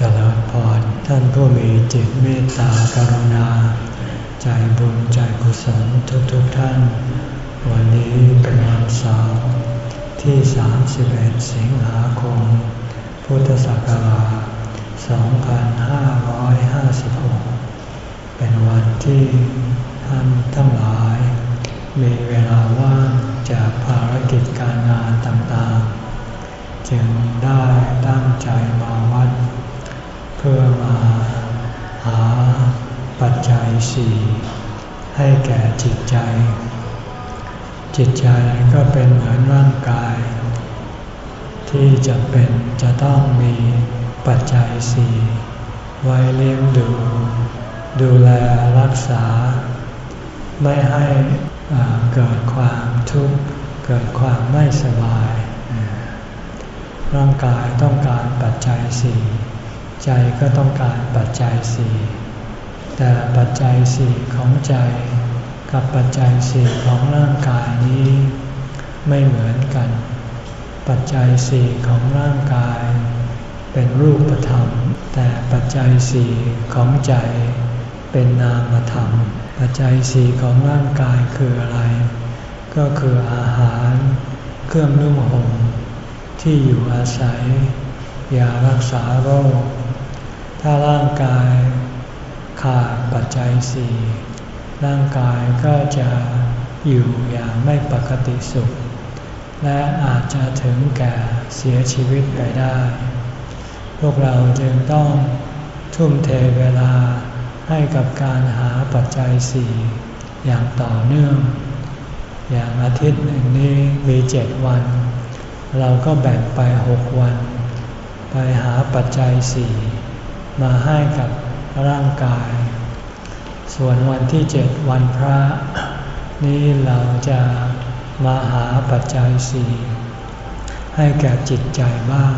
จริญพรท่านผู้มีจิตเมตตากรุณา ใจบุญใจกุศลทุกๆทท่าน วันนี้เป็นวันเสาร์ที่ 31 สิงหาคม พุทธศักราช 2556 เป็นวันที่ท่านทั้งหลาย มีเวลาว่างจากภารกิจการงานต่างๆ จึงได้ตั้งใจมาวัด พื่อมาหาปัจจัยสี่ให้แก่จิตใจ จิตใจก็เป็นเหมือนร่างกาย ที่จะเป็นจะต้องมีปัจจัยสี่ไว้เลี้ยงดู ดูแลรักษา ไม่ให้เกิดความทุกข์เกิดความไม่สบาย ร่างกายต้องการปัจจัยสี่ ใจก็ต้องการปัจจัยสี่แต่ปัจจัยสี่ของใจกับปัจจัยสี่ของร่างกายนี้ไม่เหมือนกัน ปัจจัยสี่ของร่างกาย เป็นรูปธรรม แต่ปัจจัยสี่ของใจเป็นนามธรรม ปัจจัยสี่ของร่างกายคืออะไร ก็คืออาหาร เครื่องนุ่งห่มที่อยู่อาศัยยารักษาโรค ถ้าร่างกายขาดปัจจัยสี่ร่างกายก็จะอยู่อย่างไม่ปกติสุข และอาจจะถึงแก่เสียชีวิตไปได้ พวกเราจึงต้องทุ่มเทเวลาให้กับการหาปัจจัยสี่อย่างต่อเนื่อง อย่างอาทิตย์หนึ่งนี้มีเจ็ดวัน เราก็แบ่งไปหกวัน ไปหาปัจจัยสี่ มาให้กับร่างกาย ส่วนวันที่เจ็ดวันพระ นี้เราจะมาหาปัจจัยสี่ให้แก่จิตใจบ้าง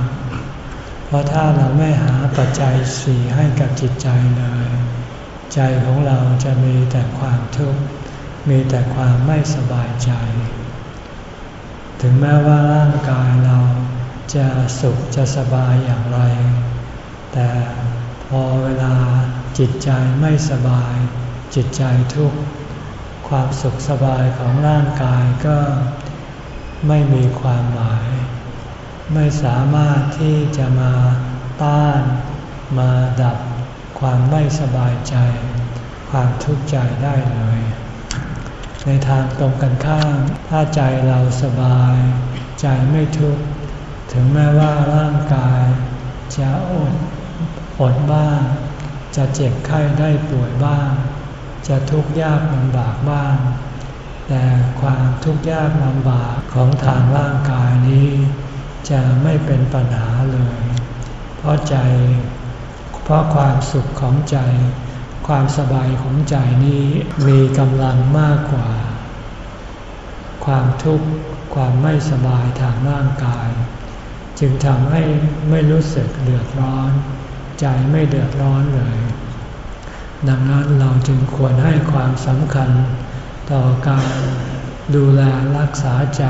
เพราะถ้าเราไม่หาปัจจัยสี่ให้กับจิตใจเลย ใจของเราจะมีแต่ความทุกข์ มีแต่ความไม่สบายใจ ถึงแม้ว่าร่างกายเราจะสุขจะสบายอย่างไร แต่ พอเวลาจิตใจไม่สบาย จิตใจทุกข์ ความสุขสบายของร่างกายก็ไม่มีความหมาย ไม่สามารถที่จะมาต้าน มาดับความไม่สบายใจ ความทุกข์ใจได้เลย ในทางตรงกันข้าม ถ้าใจเราสบาย ใจไม่ทุกข์ ถึงแม้ว่าร่างกายจะอด อดบ้าง จะเจ็บไข้ได้ป่วยบ้าง จะทุกข์ยากลำบากบ้าง แต่ความทุกข์ยากลำบากของทางร่างกายนี้ จะไม่เป็นปัญหาเลย เพราะใจ เพราะความสุขของใจ ความสบายของใจนี้มีกำลังมากกว่า ความทุกข์ความไม่สบายทางร่างกาย จึงทำให้ไม่รู้สึกเดือดร้อน ใจไม่เดือดร้อนเลย ดังนั้นเราจึงควรให้ความสำคัญต่อการดูแลรักษาใจ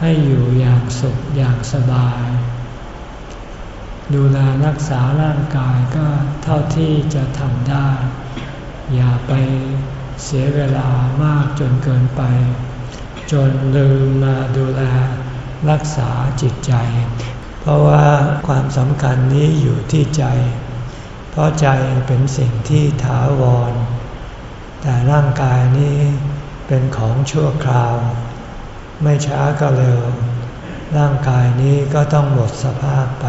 ให้อยู่อย่างสุขอย่างสบาย ดูแลรักษาร่างกายก็เท่าที่จะทำได้ อย่าไปเสียเวลามากจนเกินไป จนลืมมาดูแลรักษาจิตใจ เพราะว่าความสำคัญนี้อยู่ที่ใจ เพราะใจเป็นสิ่งที่ถาวร แต่ร่างกายนี้เป็นของชั่วคราว ไม่ช้าก็เร็ว ร่างกายนี้ก็ต้องหมดสภาพไป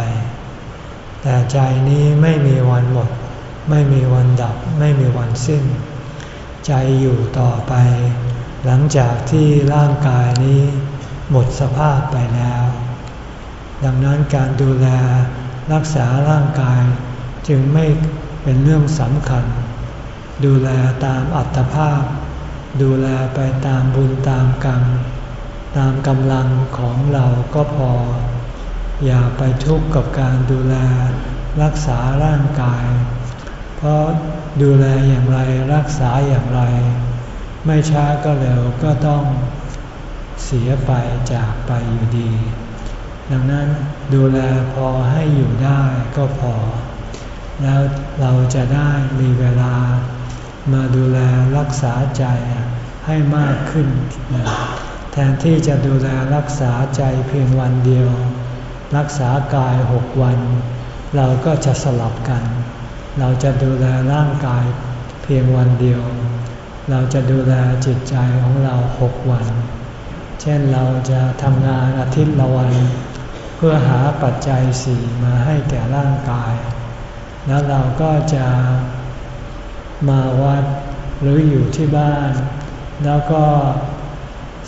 แต่ใจนี้ไม่มีวันหมด ไม่มีวันดับ ไม่มีวันสิ้น ใจอยู่ต่อไป หลังจากที่ร่างกายนี้หมดสภาพไปแล้ว ดังนั้นการดูแลรักษาร่างกาย จึงไม่เป็นเรื่องสำคัญ ดูแลตามอัตภาพ ดูแลไปตามบุญตามกรรม ตามกำลังของเราก็พอ อย่าไปทุกข์กับการดูแลรักษาร่างกาย เพราะดูแลอย่างไรรักษาอย่างไร ไม่ช้าก็เร็วก็ต้องเสียไปจากไปอยู่ดี ดังนั้นดูแลพอให้อยู่ได้ก็พอ แล้วเราจะได้มีเวลามาดูแลรักษาใจให้มากขึ้น แทนที่จะดูแลรักษาใจเพียงวันเดียว รักษากายหกวัน เราก็จะสลับกัน เราจะดูแลร่างกายเพียงวันเดียว เราจะดูแลจิตใจของเราหกวัน เช่นเราจะทำงานอาทิตย์ละวัน เพื่อหาปัจจัยสี่มาให้แก่ร่างกาย แล้วเราก็จะมาวัดหรืออยู่ที่บ้าน แล้วก็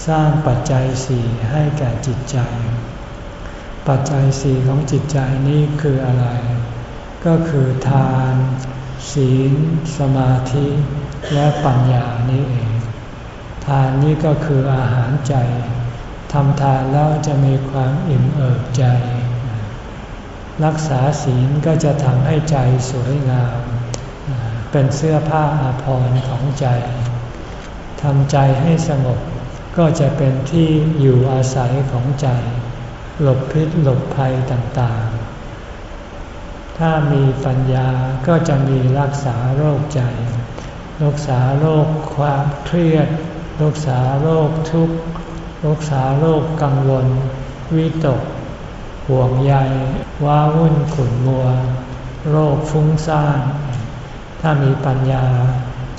สร้างปัจจัยสี่ให้แก่จิตใจ ปัจจัยสี่ของจิตใจนี้คืออะไร ก็คือทาน ศีล สมาธิ และปัญญานี่เอง ทานนี้ก็คืออาหารใจ ทำทานแล้วจะมีความอิ่มเอิบใจ รักษาศีลก็จะทำให้ใจสวยงาม เป็นเสื้อผ้าอาภรณ์ของใจทำใจให้สงบก็จะเป็นที่อยู่อาศัยของใจ หลบพิษหลบภัยต่างๆ ถ้ามีปัญญาก็จะมีรักษาโรคใจ รักษาโรคความเครียด รักษาโรคทุกข์ รักษาโรคกังวล วิตก ห่วงใยว้าวุ่นขุ่นมัว โรคฟุ้งซ่าน ถ้ามีปัญญา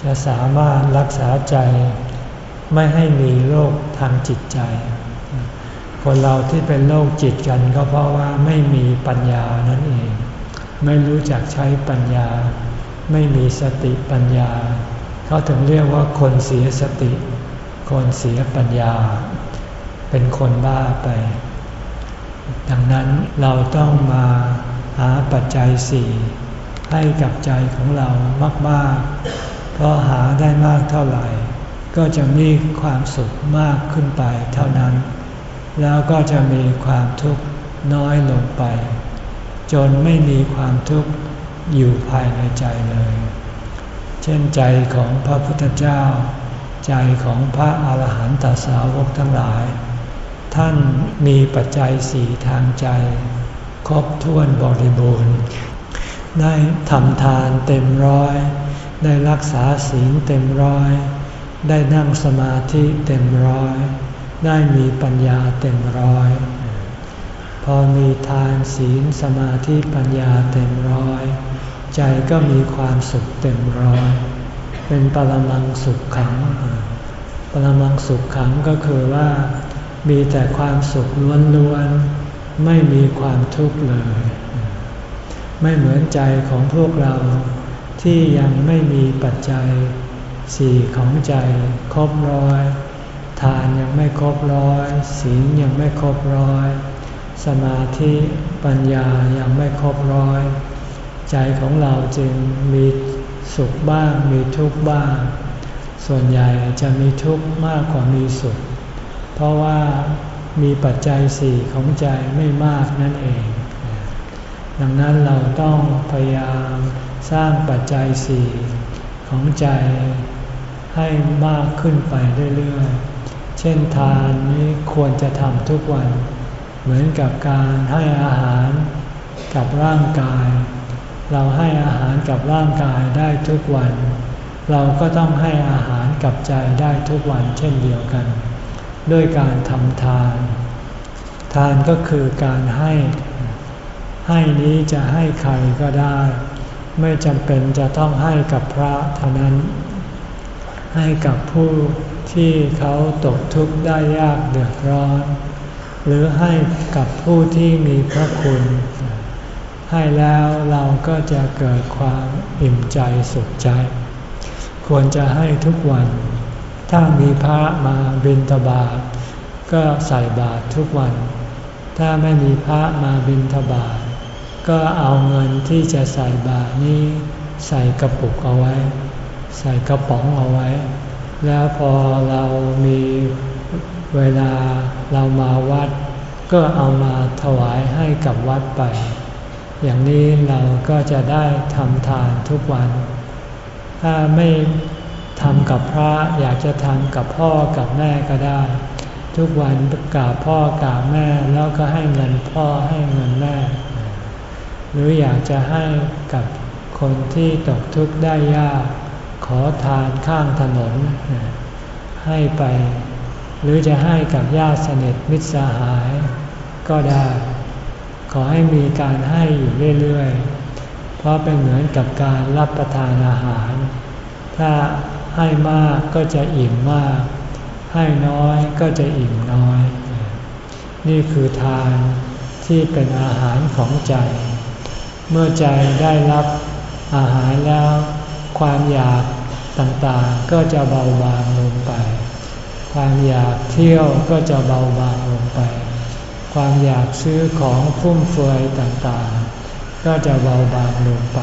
จะสามารถรักษาใจ ไม่ให้มีโรคทางจิตใจ คนเราที่เป็นโรคจิตกันก็เพราะว่าไม่มีปัญญานั่นเอง ไม่รู้จักใช้ปัญญา ไม่มีสติปัญญา เขาถึงเรียกว่าคนเสียสติ คนเสียปัญญา เป็นคนบ้าไป ดังนั้นเราต้องมาหาปัจจัยสี่ให้กับใจของเรามากๆ เพราะหาได้มากเท่าไหร่ ก็จะมีความสุขมากขึ้นไปเท่านั้น แล้วก็จะมีความทุกข์น้อยลงไป จนไม่มีความทุกข์อยู่ภายในใจเลย เช่นใจของพระพุทธเจ้า ใจของพระอาหารหันตสาวกทั้งหลาย ท่านมีปัจจัยสี่ทางใจ ครบถ้วนบริบูรณ์ ได้ทำทานเต็มร้อย ได้รักษาศีลเต็มร้อย ได้นั่งสมาธิเต็มร้อย ได้มีปัญญาเต็มร้อย พอมีทานศีลสมาธิปัญญาเต็มร้อย ใจก็มีความสุขเต็มร้อย เป็นปรมังสุขขัง ปรมังสุขขังก็คือว่า มีแต่ความสุขล้วนๆ ไม่มีความทุกข์เลย ไม่เหมือนใจของพวกเราที่ยังไม่มีปัจจัยสี่ของใจครบร้อย ทานยังไม่ครบร้อยศีลยังไม่ครบร้อย สมาธิปัญญายังไม่ครบร้อย ใจของเราจึงมีสุขบ้างมีทุกข์บ้าง ส่วนใหญ่จะมีทุกข์มากกว่ามีสุข เพราะว่ามีปัจจัยสี่ของใจไม่มากนั่นเอง ดังนั้นเราต้องพยายามสร้างปัจจัยสี่ของใจให้มากขึ้นไปเรื่อยๆ เช่นทานนี้ควรจะทำทุกวัน เหมือนกับการให้อาหารกับร่างกาย เราให้อาหารกับร่างกายได้ทุกวัน เราก็ต้องให้อาหารกับใจได้ทุกวันเช่นเดียวกัน ด้วยการทำทาน ทานก็คือการให้ ให้นี้จะให้ใครก็ได้ ไม่จำเป็นจะต้องให้กับพระเท่านั้น ให้กับผู้ที่เขาตกทุกข์ได้ยากเดือดร้อน หรือให้กับผู้ที่มีพระคุณ ให้แล้วเราก็จะเกิดความอิ่มใจสุขใจ ควรจะให้ทุกวัน ถ้ามีพระมาบิณฑบาตก็ใส่บาตรทุกวัน ถ้าไม่มีพระมาบิณฑบาตก็เอาเงินที่จะใส่บาตรนี้ใส่กระปุกเอาไว้ ใส่กระป๋องเอาไว้ แล้วพอเรามีเวลาเรามาวัด ก็เอามาถวายให้กับวัดไป อย่างนี้เราก็จะได้ทำทานทุกวัน ถ้าไม่ ทำกับพระอยากจะทำกับพ่อกับแม่ก็ได้ ทุกวันกราบพ่อกราบแม่แล้วก็ให้เงินพ่อให้เงินแม่ หรืออยากจะให้กับคนที่ตกทุกข์ได้ยาก ขอทานข้างถนน ให้ไป หรือจะให้กับญาติสนิทมิตรสหาย ก็ได้ ขอให้มีการให้อยู่เรื่อยๆ เพราะเป็นเหมือนกับการรับประทานอาหาร ถ้า ให้มากก็จะอิ่มมาก ให้น้อยก็จะอิ่มน้อย นี่คือทานที่เป็นอาหารของใจ เมื่อใจได้รับอาหารแล้ว ความอยากต่างๆก็จะเบาบางลงไป ความอยากเที่ยวก็จะเบาบางลงไป ความอยากซื้อของฟุ่มเฟือยต่างๆ ก็จะเบาบางลงไป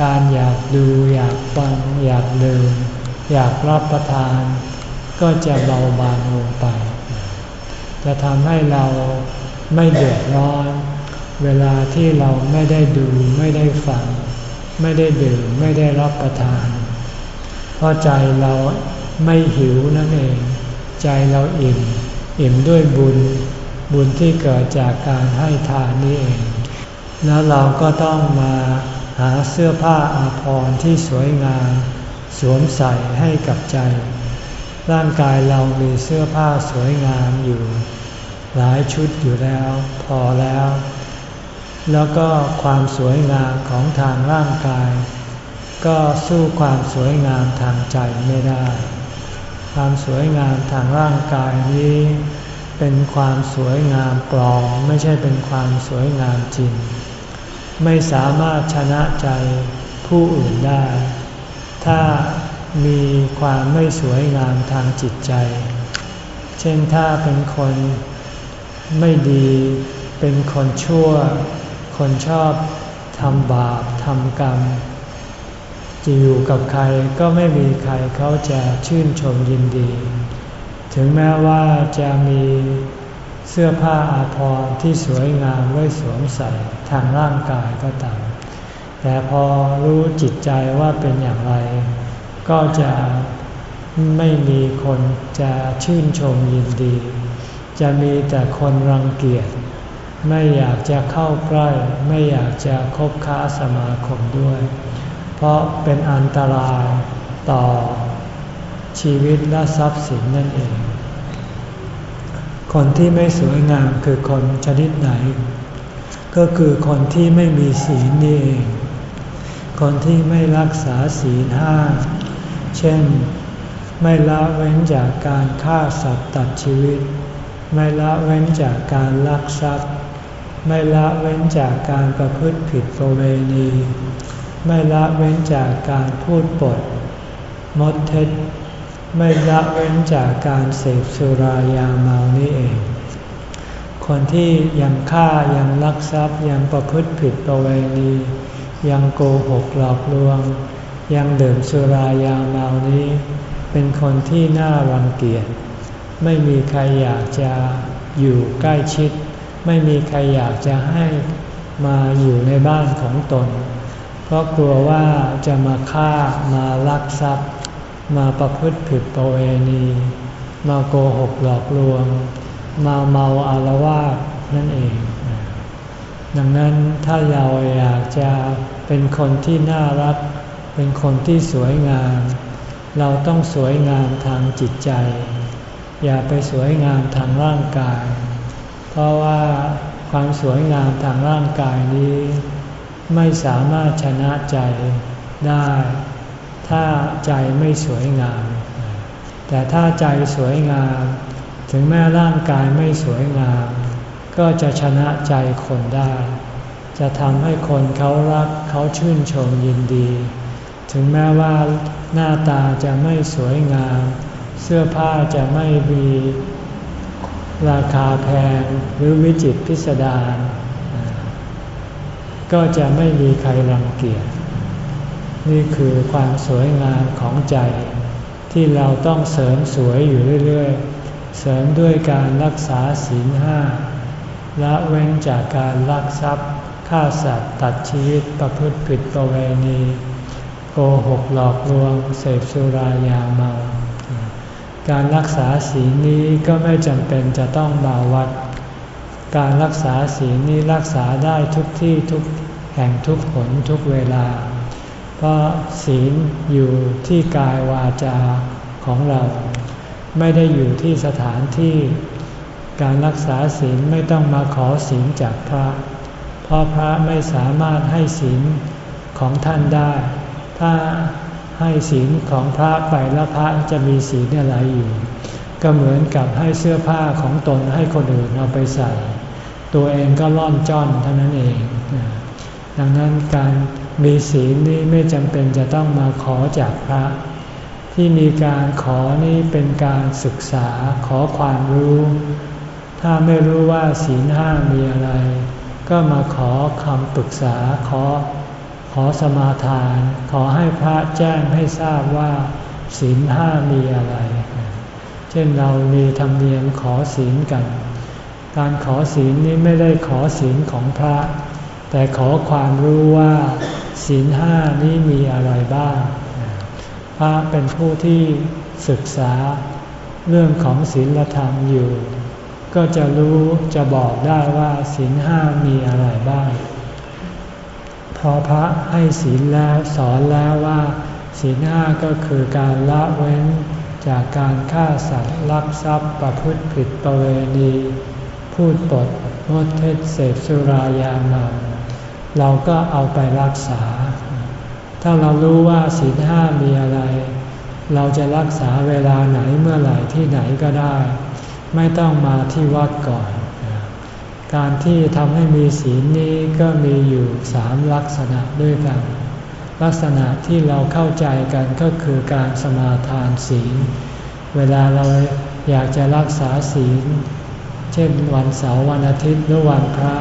การอยากดูอยากฟังอยากดื่มอยากรับประทาน ก็จะเบาบางลงไป จะทำให้เราไม่เดือดร้อน เวลาที่เราไม่ได้ดูไม่ได้ฟัง ไม่ได้ดื่มไม่ได้รับประทาน เพราะใจเราไม่หิวนั่นเอง ใจเราอิ่ม อิ่มด้วยบุญ บุญที่เกิดจากการให้ทานนี่เอง แล้วเราก็ต้องมา หาเสื้อผ้าอาภรณ์ที่สวยงามสวมใส่ให้กับใจ ร่างกายเรามีเสื้อผ้าสวยงามอยู่ หลายชุดอยู่แล้ว พอแล้ว แล้วก็ความสวยงามของทางร่างกาย ก็สู้ความสวยงามทางใจไม่ได้ ความสวยงามทางร่างกายนี้ เป็นความสวยงามปลอมไม่ใช่เป็นความสวยงามจริง ไม่สามารถชนะใจผู้อื่นได้ ถ้ามีความไม่สวยงามทางจิตใจ เช่นถ้าเป็นคนไม่ดี เป็นคนชั่ว คนชอบทำบาปทำกรรม จะอยู่กับใครก็ไม่มีใครเขาจะชื่นชมยินดี ถึงแม้ว่าจะมี เสื้อผ้าอาภรณ์ที่สวยงามไว้สวมใส่ทางร่างกายก็ตาม แต่พอรู้จิตใจว่าเป็นอย่างไร ก็จะไม่มีคนจะชื่นชมยินดี จะมีแต่คนรังเกียจ ไม่อยากจะเข้าใกล้ ไม่อยากจะคบค้าสมาคมด้วย เพราะเป็นอันตรายต่อชีวิตและทรัพย์สินนั่นเอง คนที่ไม่สวยงามคือคนชนิดไหน ก็คือคนที่ไม่มีศีลนี่เอง คนที่ไม่รักษาศีลห้า เช่น ไม่ละเว้นจากการฆ่าสัตว์ตัดชีวิต ไม่ละเว้นจากการลักทรัพย์ ไม่ละเว้นจากการประพฤติผิดประเวณี ไม่ละเว้นจากการพูดปด มดเท็จ ไม่ละเว้นจากการเสพสุรายาเมานี่เอง คนที่ยังฆ่ายังลักทรัพย์ยังประพฤติผิดประเวณียังโกหกหลอกลวง ยังดื่มสุรายาเมานี้ เป็นคนที่น่ารังเกียจไม่มีใครอยากจะอยู่ใกล้ชิด ไม่มีใครอยากจะให้มาอยู่ในบ้านของตน เพราะกลัวว่าจะมาฆ่ามาลักทรัพย์ มาประพฤติผิดประเวณี มาโกหกหลอกลวง มาเมาอารวาสนั่นเอง ดังนั้นถ้าเราอยากจะเป็นคนที่น่ารัก เป็นคนที่สวยงาม เราต้องสวยงามทางจิตใจ อย่าไปสวยงามทางร่างกาย เพราะว่าความสวยงามทางร่างกายนี้ ไม่สามารถชนะใจได้ ถ้าใจไม่สวยงาม แต่ถ้าใจสวยงาม ถึงแม้ร่างกายไม่สวยงาม ก็จะชนะใจคนได้ จะทำให้คนเขารักเขาชื่นชมยินดี ถึงแม้ว่าหน้าตาจะไม่สวยงาม เสื้อผ้าจะไม่มีราคาแพงหรือวิจิตพิสดารก็จะไม่มีใครรังเกียจ นี่คือความสวยงามของใจ ที่เราต้องเสริมสวยอยู่เรื่อยๆ เสริมด้วยการรักษาศีลห้าละเว้นจากการลักทรัพย์ฆ่าสัตว์ตัดชีวิตประพฤติผิดประเวณี โกหกหลอกลวง เสพสุรายาเมา การรักษาศีลนี้ก็ไม่จำเป็นจะต้องมาวัด การรักษาศีลนี้รักษาได้ทุกที่ทุกแห่งทุกผลทุกเวลา เพราะศีลอยู่ที่กายวาจาของเรา ไม่ได้อยู่ที่สถานที่ การรักษาศีลไม่ต้องมาขอศีลจากพระ เพราะพระไม่สามารถให้ศีลของท่านได้ ถ้าให้ศีลของพระไปแล้วพระจะมีศีลอะไรอยู่ ก็เหมือนกับให้เสื้อผ้าของตนให้คนอื่นเอาไปใส่ ตัวเองก็ล่อนจ้อนเท่านั้นเอง ดังนั้นการ มีศีลนี้ไม่จำเป็นจะต้องมาขอจากพระ ที่มีการขอนี้เป็นการศึกษาขอความรู้ ถ้าไม่รู้ว่าศีลห้ามีอะไร ก็มาขอคำปรึกษาขอขอสมาทาน ขอให้พระแจ้งให้ทราบว่าศีลห้ามีอะไร เช่นเรามีธรรมเนียมขอศีลกัน การขอศีลนี้ไม่ได้ขอศีลของพระ แต่ขอความรู้ว่าศีลห้านี้มีอะไรบ้าง พระเป็นผู้ที่ศึกษาเรื่องของศีลธรรมอยู่ ก็จะรู้จะบอกได้ว่าศีลห้ามีอะไรบ้าง พอพระให้ศีลแล้วสอนแล้วว่า ศีลห้าก็คือการละเว้นจากการฆ่าสัตว์ลักทรัพย์ประพฤติผิดประเวณี พูดปดงดเทศเสพสุรายาเมา เราก็เอาไปรักษา ถ้าเรารู้ว่าศีลห้ามีอะไร เราจะรักษาเวลาไหนเมื่อไหร่ที่ไหนก็ได้ ไม่ต้องมาที่วัดก่อน การที่ทำให้มีศีลนี้ก็มีอยู่สามลักษณะด้วยกัน ลักษณะที่เราเข้าใจกันก็คือการสมาทานศีล เวลาเราอยากจะรักษาศีล เช่นวันเสาร์วันอาทิตย์หรือวันพระ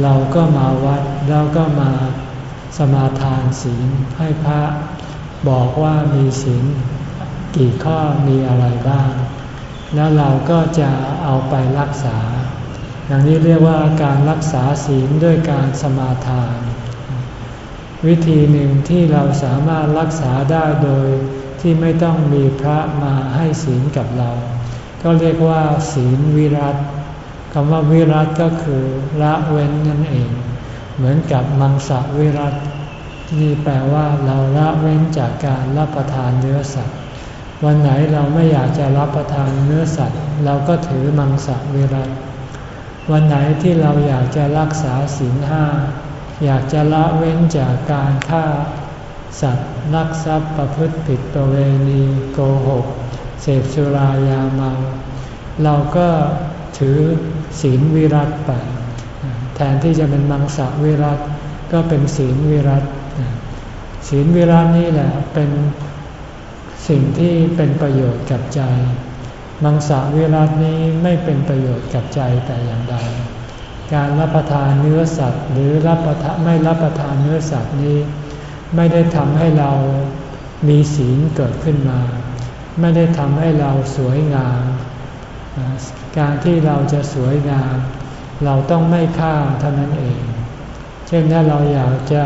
เราก็มาวัดแล้วก็มาสมาทานศีลให้พระบอกว่ามีศีลกี่ข้อมีอะไรบ้าง แล้วเราก็จะเอาไปรักษา อย่างนี้เรียกว่าการรักษาศีลด้วยการสมาทาน วิธีหนึ่งที่เราสามารถรักษาได้โดยที่ไม่ต้องมีพระมาให้ศีลกับเรา ก็เรียกว่าศีลวิรัต คำว่าวิรัตก็คือละเว้นนั่นเอง เหมือนกับมังสวิรัตนี่แปลว่าเราละเว้นจากการรับประทานเนื้อสัตว์ วันไหนเราไม่อยากจะรับประทานเนื้อสัตว์ เราก็ถือมังสวิรัตวันไหนที่เราอยากจะรักษาศีลห้าอยากจะละเว้นจากการฆ่าสัตว์ลักทรัพย์ประพฤติผิดประเวณีโกหก เสพสุรายาเมา เราก็ถือ ศีลวิรัตไป แทนที่จะเป็นมังสวิรัตก็เป็นศีลวิรัตศีลวิรัตนี่แหละเป็นสิ่งที่เป็นประโยชน์กับใจ มังสวิรัตนี้ไม่เป็นประโยชน์กับใจแต่อย่างใด การรับประทานเนื้อสัตว์ หรือรับประทานไม่รับประทานเนื้อสัตว์นี้ ไม่ได้ทำให้เรามีศีลเกิดขึ้นมา ไม่ได้ทำให้เราสวยงาม การที่เราจะสวยงาม เราต้องไม่ฆ่าเท่านั้นเอง เช่นถ้าเราอยากจะ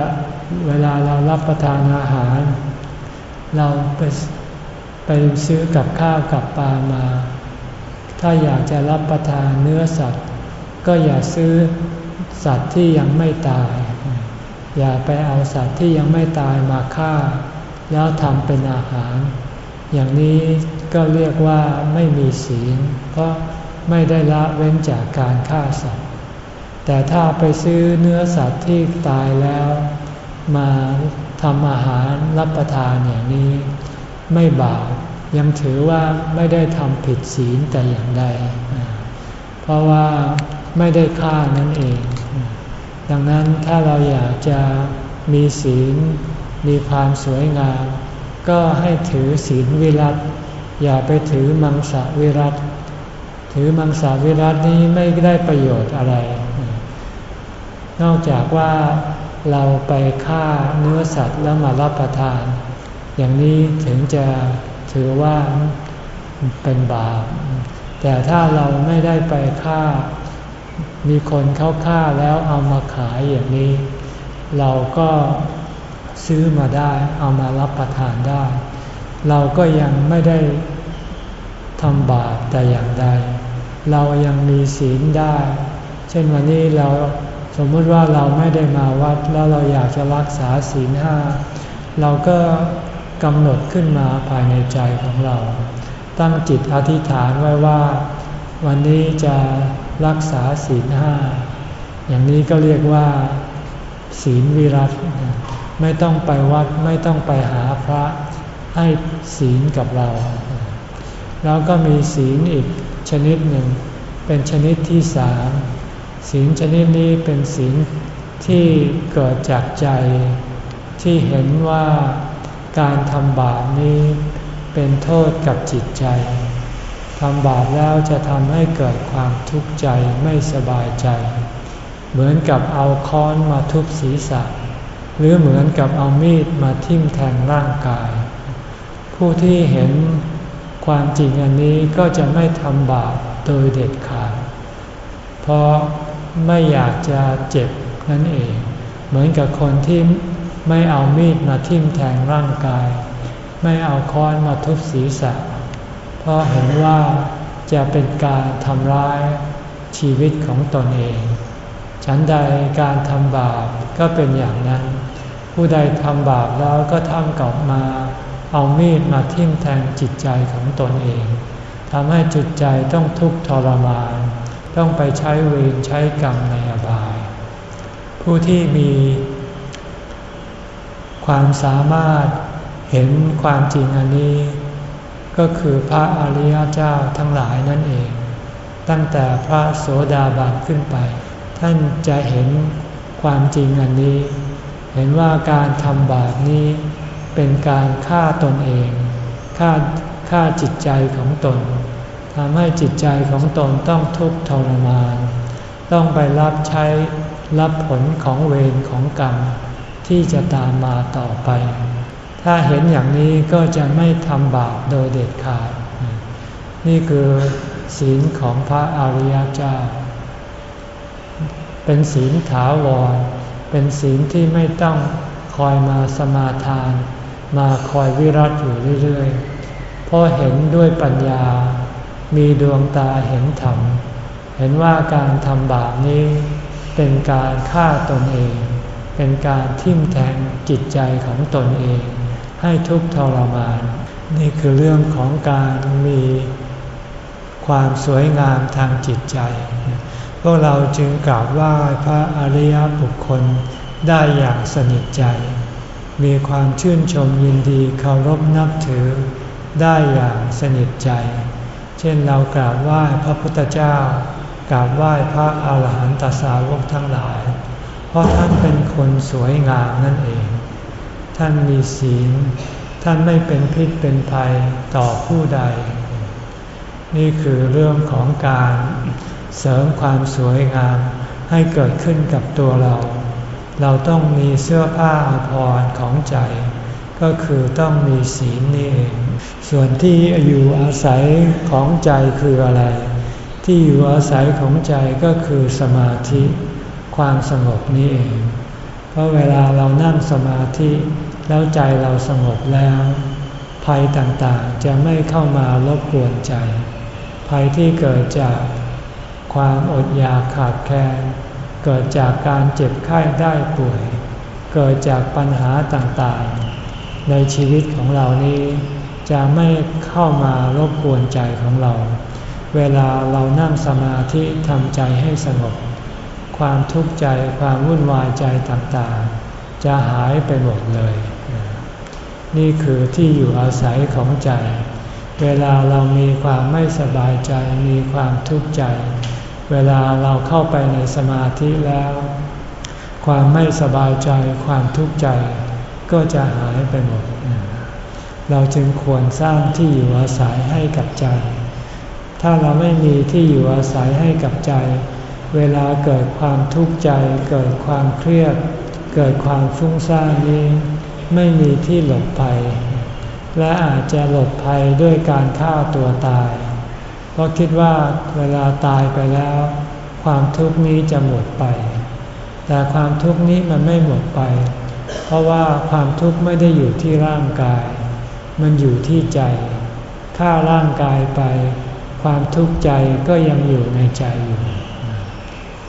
เวลาเรารับประทานอาหาร เราไปไปซื้อกับข้าวกับปลามา ถ้าอยากจะรับประทานเนื้อสัตว์ ก็อย่าซื้อสัตว์ที่ยังไม่ตาย อย่าไปเอาสัตว์ที่ยังไม่ตายมาฆ่า แล้วทำเป็นอาหาร อย่างนี้ก็เรียกว่าไม่มีศีล เพราะ ไม่ได้ละเว้นจากการฆ่าสัตว์ แต่ถ้าไปซื้อเนื้อสัตว์ที่ตายแล้ว มาทำอาหารรับประทานอย่างนี้ ไม่บาปยังถือว่าไม่ได้ทำผิดศีลแต่อย่างใด เพราะว่าไม่ได้ฆ่านั่นเอง ดังนั้นถ้าเราอยากจะมีศีล มีความสวยงาม ก็ให้ถือศีลวิรัตอย่าไปถือมังสวิรัติ ถือมังสวิรัตนี้ไม่ได้ประโยชน์อะไร นอกจากว่าเราไปฆ่าเนื้อสัตว์แล้วมารับประทาน อย่างนี้ถึงจะถือว่าเป็นบาป แต่ถ้าเราไม่ได้ไปฆ่า มีคนเขาฆ่าแล้วเอามาขายอย่างนี้ เราก็ซื้อมาได้ เอามารับประทานได้ เราก็ยังไม่ได้ทำบาปแต่อย่างใด เรายังมีศีลได้ เช่นวันนี้เราสมมติว่าเราไม่ได้มาวัดแล้วเราอยากจะรักษาศีลห้าเราก็กำหนดขึ้นมาภายในใจของเรา ตั้งจิตอธิษฐานไว้ว่า วันนี้จะรักษาศีลห้าอย่างนี้ก็เรียกว่า ศีลวิรัตไม่ต้องไปวัดไม่ต้องไปหาพระให้ศีลกับเรา แล้วก็มีศีลอีก ชนิดหนึ่ง เป็นชนิดที่สามศีลชนิดนี้เป็นศีลที่เกิดจากใจที่เห็นว่าการทำบาปนี้เป็นโทษกับจิตใจทำบาปแล้วจะทำให้เกิดความทุกข์ใจไม่สบายใจ เหมือนกับเอาค้อนมาทุบศีรษะ หรือเหมือนกับเอามีดมาทิ่มแทงร่างกาย ผู้ที่เห็น ความจริงอันนี้ก็จะไม่ทำบาปโดยเด็ดขาด เพราะไม่อยากจะเจ็บนั่นเอง เหมือนกับคนที่ไม่เอามีดมาทิ่มแทงร่างกาย ไม่เอาค้อนมาทุบศีรษะ เพราะเห็นว่าจะเป็นการทำร้ายชีวิตของตนเอง ฉันใดการทำบาปก็เป็นอย่างนั้น ผู้ใดทำบาปแล้วก็ทำกลับมา เอามีดมาทิ่มแทงจิตใจของตนเองทำให้จิตใจต้องทุกข์ทรมาน ต้องไปใช้เวรใช้กรรมในอบาย ผู้ที่มีความสามารถเห็นความจริงอันนี้ ก็คือพระอริยเจ้าทั้งหลายนั่นเอง ตั้งแต่พระโสดาบันขึ้นไป ท่านจะเห็นความจริงอันนี้ เห็นว่าการทำบาปนี้ เป็นการฆ่าตนเองฆ่าฆ่าจิตใจของตนทำให้จิตใจของตนต้องทุกข์ทรมาน ต้องไปรับใช้รับผลของเวรของกรรม ที่จะตามมาต่อไป ถ้าเห็นอย่างนี้ก็จะไม่ทำบาปโดยเด็ดขาด นี่คือศีลของพระอริยเจ้า เป็นศีลถาวร เป็นศีลที่ไม่ต้องคอยมาสมาทาน มาคอยวิรัติอยู่เรื่อยๆเพราะเห็นด้วยปัญญา มีดวงตาเห็นธรรม เห็นว่าการทำบาปนี้ เป็นการฆ่าตนเอง เป็นการทิ่มแทงจิตใจของตนเอง ให้ทุกข์ทรมาน นี่คือเรื่องของการมีความสวยงามทางจิตใจ พวกเราจึงกราบไหว้พระอริยบุคคลได้อย่างสนิทใจ มีความชื่นชมยินดีเคารพนับถือ ได้อย่างสนิทใจ เช่นเรากราบไหว้พระพุทธเจ้ากราบไหว้พระอาหารหันตสาวกทั้งหลาย เพราะท่านเป็นคนสวยงามนั่นเอง ท่านมีศีล ท่านไม่เป็นพิษเป็นภัยต่อผู้ใด นี่คือเรื่องของการเสริมความสวยงามให้เกิดขึ้นกับตัวเรา เราต้องมีเสื้อผ้าอภรรของใจ ก็คือต้องมีศีลนี่เอง ส่วนที่อยู่อาศัยของใจคืออะไร ที่อยู่อาศัยของใจก็คือสมาธิ ความสงบนี้เอง เพราะเวลาเรานั่งสมาธิแล้วใจเราสงบแล้ว ภัยต่างๆจะไม่เข้ามารบกวนใจ ภัยที่เกิดจากความอดอยากขาดแคลน เกิดจากการเจ็บไข้ได้ป่วย เกิดจากปัญหาต่างๆ ในชีวิตของเรานี้ จะไม่เข้ามารบกวนใจของเรา เวลาเรานั่งสมาธิทำใจให้สงบ ความทุกข์ใจความวุ่นวายใจต่างๆ จะหายไปหมดเลย นี่คือที่อยู่อาศัยของใจ เวลาเรามีความไม่สบายใจมีความทุกข์ใจ เวลาเราเข้าไปในสมาธิแล้ว ความไม่สบายใจความทุกข์ใจก็จะหายไปหมด เราจึงควรสร้างที่อยู่อาศัยให้กับใจ ถ้าเราไม่มีที่อยู่อาศัยให้กับใจ เวลาเกิดความทุกข์ใจ เกิดความเครียด เกิดความฟุ้งซ่านนี้ ไม่มีที่หลบภัย และอาจจะหลบภัยด้วยการฆ่าตัวตาย เพราะคิดว่าเวลาตายไปแล้ว ความทุกข์นี้จะหมดไป แต่ความทุกข์นี้มันไม่หมดไป เพราะว่าความทุกข์ไม่ได้อยู่ที่ร่างกาย มันอยู่ที่ใจฆ่าร่างกายไป ความทุกข์ใจก็ยังอยู่ในใจอยู่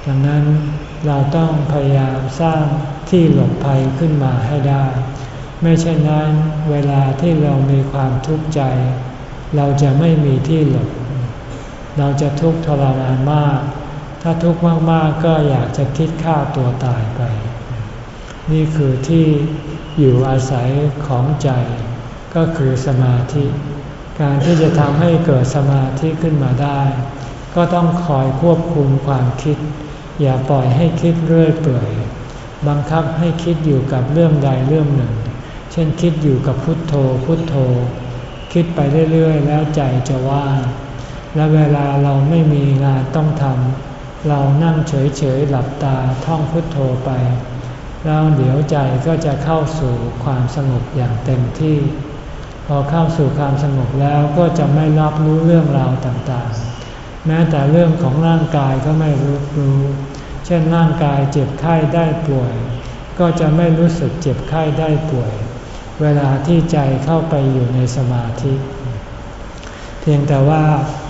ดังนั้นเราต้องพยายามสร้างที่หลบภัยขึ้นมาให้ได้ ไม่เช่นนั้นเวลาที่เรามีความทุกข์ใจ เราจะไม่มีที่หลบ เราจะทุกข์ทรมานมาก ถ้าทุกข์มากๆก็อยากจะคิดฆ่าตัวตายไป นี่คือที่อยู่อาศัยของใจ ก็คือสมาธิ การที่จะทำให้เกิดสมาธิขึ้นมาได้ ก็ต้องคอยควบคุมความคิด อย่าปล่อยให้คิดเรื่อยเปื่อย บังคับให้คิดอยู่กับเรื่องใดเรื่องหนึ่ง เช่นคิดอยู่กับพุทโธพุทโธ คิดไปเรื่อยๆ แล้วใจจะว่าง และเวลาเราไม่มีงานต้องทำเรานั่งเฉยๆหลับตาท่องพุทโธไป แล้วเดี๋ยวใจก็จะเข้าสู่ความสงบอย่างเต็มที่ พอเข้าสู่ความสงบแล้วก็จะไม่รับรู้เรื่องราวต่างๆ แม้แต่เรื่องของร่างกายก็ไม่รู้รู้ เช่นร่างกายเจ็บไข้ได้ป่วย ก็จะไม่รู้สึกเจ็บไข้ได้ป่วย เวลาที่ใจเข้าไปอยู่ในสมาธิ เพียงแต่ว่า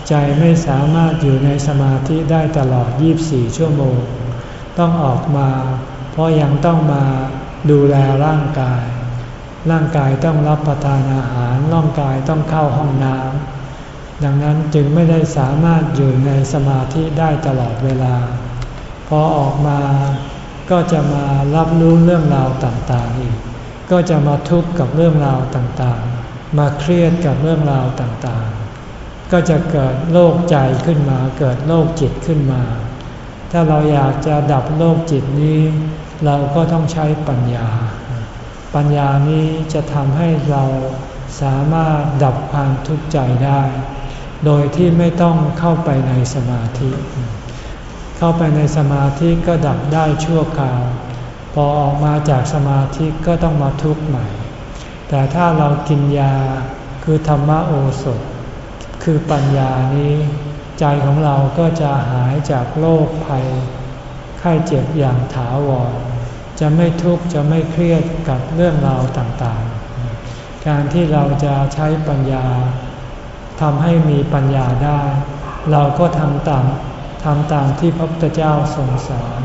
ใจไม่สามารถอยู่ในสมาธิได้ตลอด 24 ชั่วโมง ต้องออกมา เพราะยังต้องมาดูแลร่างกาย ร่างกายต้องรับประทานอาหาร ร่างกายต้องเข้าห้องน้ำ ดังนั้นจึงไม่ได้สามารถอยู่ในสมาธิได้ตลอดเวลา พอออกมาก็จะมารับรู้เรื่องราวต่างๆอีก ก็จะมาทุกข์กับเรื่องราวต่างๆ มาเครียดกับเรื่องราวต่างๆ ก็จะเกิดโรคใจขึ้นมา เกิดโรคจิตขึ้นมา ถ้าเราอยากจะดับโรคจิตนี้ เราก็ต้องใช้ปัญญา ปัญญานี้จะทำให้เราสามารถดับความทุกข์ใจได้ โดยที่ไม่ต้องเข้าไปในสมาธิ เข้าไปในสมาธิก็ดับได้ชั่วคราว พอออกมาจากสมาธิก็ต้องมาทุกข์ใหม่ แต่ถ้าเรากินยาคือธรรมโอสถ คือปัญญานี้ ใจของเราก็จะหายจากโรคภัย ไข้เจ็บอย่างถาวร จะไม่ทุกข์จะไม่เครียดกับเรื่องราวต่างๆ การที่เราจะใช้ปัญญาทำให้มีปัญญาได้ เราก็ทำตามทำตามที่พระพุทธเจ้าทรงสอน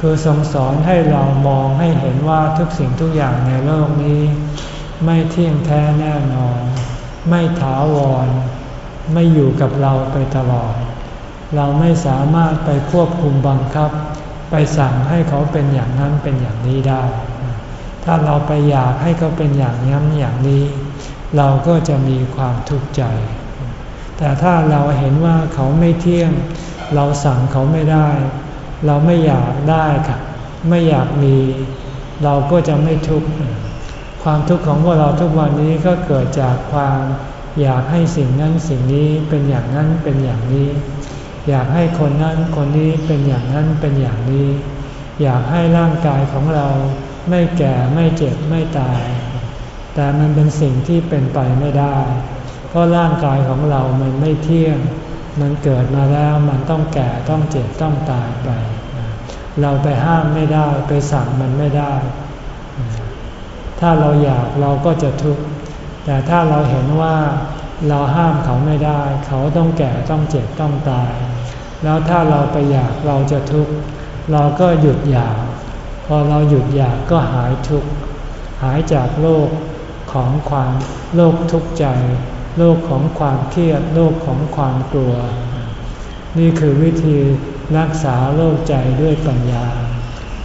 คือทรงสอนให้เรามองให้เห็นว่าทุกสิ่งทุกอย่างในโลกนี้ ไม่เที่ยงแท้แน่นอน ไม่ถาวร ไม่อยู่กับเราไปตลอด เราไม่สามารถไปควบคุมบังคับ ไปสั่งให้เขาเป็นอย่างนั้นเป็นอย่างนี้ได้ ถ้าเราไปอยากให้เขาเป็นอย่างนั้นอย่างนี้ เราก็จะมีความทุกข์ใจ แต่ถ้าเราเห็นว่าเขาไม่เที่ยง เราสั่งเขาไม่ได้ เราไม่อยากได้ค่ะไม่อยากมี เราก็จะไม่ทุกข์ความทุกข์ของพวกเราทุกวันนี้ก็เกิดจากความ อยากให้สิ่งนั้นสิ่งนี้เป็นอย่างนั้นเป็นอย่างนี้ อยากให้คนนั้นคนนี้เป็นอย่างนั้นเป็นอย่างนี้ อยากให้ร่างกายของเราไม่แก่ไม่เจ็บไม่ตาย แต่มันเป็นสิ่งที่เป็นไปไม่ได้ เพราะร่างกายของเรามันไม่เที่ยง มันเกิดมาแล้วมันต้องแก่ต้องเจ็บต้องตายไป เราไปห้ามไม่ได้ไปสั่งมันไม่ได้ ถ้าเราอยากเราก็จะทุกข์ แต่ถ้าเราเห็นว่าเราห้ามเขาไม่ได้ เขาต้องแก่ต้องเจ็บต้องตาย แล้วถ้าเราไปอยากเราจะทุกข์เราก็หยุดอยาก พอเราหยุดอยากก็หายทุกข์หายจากโลกของความโลกทุกข์ใจ โลกของความเครียดโลกของความกลัว นี่คือวิธีรักษาโรคใจด้วยปัญญา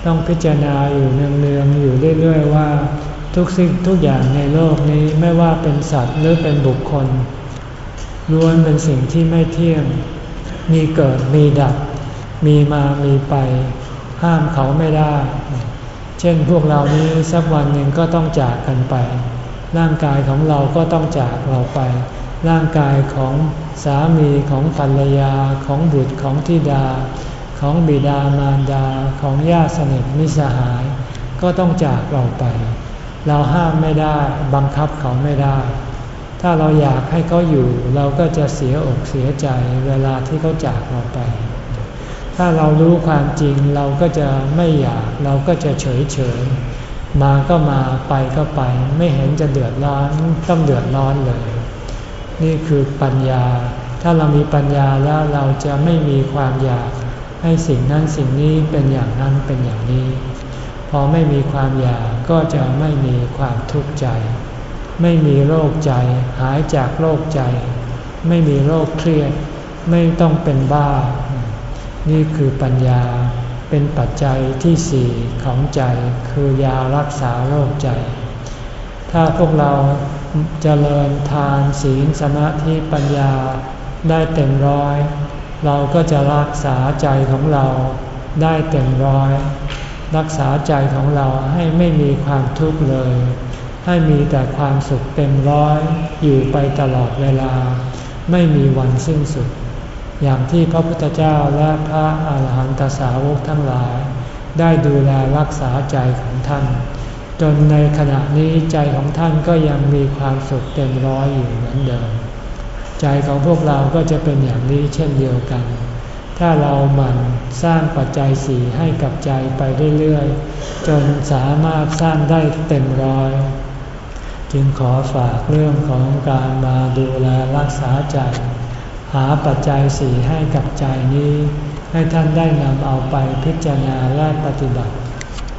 ต้องพิจารณาอยู่เนืองๆอยู่เรื่อยๆว่า ทุกสิ่งทุกอย่างในโลกนี้ไม่ว่าเป็นสัตว์หรือเป็นบุคคลล้วนเป็นสิ่งที่ไม่เที่ยง มีเกิดมีดับ มีมามีไป ห้ามเขาไม่ได้ เช่นพวกเรานี้สักวันหนึ่งก็ต้องจากกันไป ร่างกายของเราก็ต้องจากเราไป ร่างกายของสามีของภรรยาของบุตรของธิดา ของบิดามารดาของญาติสนิทมิสหาย ก็ต้องจากเราไป เราห้ามไม่ได้บังคับเขาไม่ได้ ถ้าเราอยากให้เขาอยู่ เราก็จะเสียอกเสียใจเวลาที่เขาจากเราไป ถ้าเรารู้ความจริงเราก็จะไม่อยากเราก็จะเฉยเฉยมาก็มาไปก็ไป ไม่เห็นจะเดือดร้อนต้องเดือดร้อนเลย นี่คือปัญญา ถ้าเรามีปัญญาแล้วเราจะไม่มีความอยาก ให้สิ่งนั้นสิ่งนี้เป็นอย่างนั้นเป็นอย่างนี้ อไม่มีความอยากก็จะไม่มีความทุกข์ใจ ไม่มีโรคใจ หายจากโรคใจ ไม่มีโรคเครียด ไม่ต้องเป็นบ้า นี่คือปัญญาเป็นปัจจัยที่สี่ของใจคือยารักษาโรคใจ ถ้าพวกเราจเจริญทานศีลสมาธิปัญญาได้เต็มร้อย เราก็จะรักษาใจของเราได้เต็มร้อย รักษาใจของเราให้ไม่มีความทุกข์เลย ให้มีแต่ความสุขเต็มร้อยอยู่ไปตลอดเวลา ไม่มีวันสิ้นสุด อย่างที่พระพุทธเจ้าและพระอาหารหันตสาวกทั้งหลาย ได้ดูแลรักษาใจของท่าน จนในขณะนี้ใจของท่านก็ยังมีความสุขเต็มร้อยอยู่เหมือนเดิม ใจของพวกเราก็จะเป็นอย่างนี้เช่นเดียวกัน ถ้าเราหมั่นสร้างปัจจัยสีให้กับใจไปเรื่อยๆ จนสามารถสร้างได้เต็มร้อย จึงขอฝากเรื่องของการมาดูแลรักษาใจ หาปัจจัยสี่ให้กับใจนี้ ให้ท่านได้นำเอาไปพิจารณาและปฏิบัติ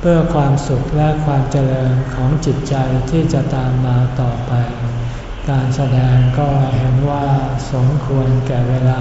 เพื่อความสุขและความเจริญของจิตใจที่จะตามมาต่อไป การแสดงก็เห็นว่าสมควรแก่เวลา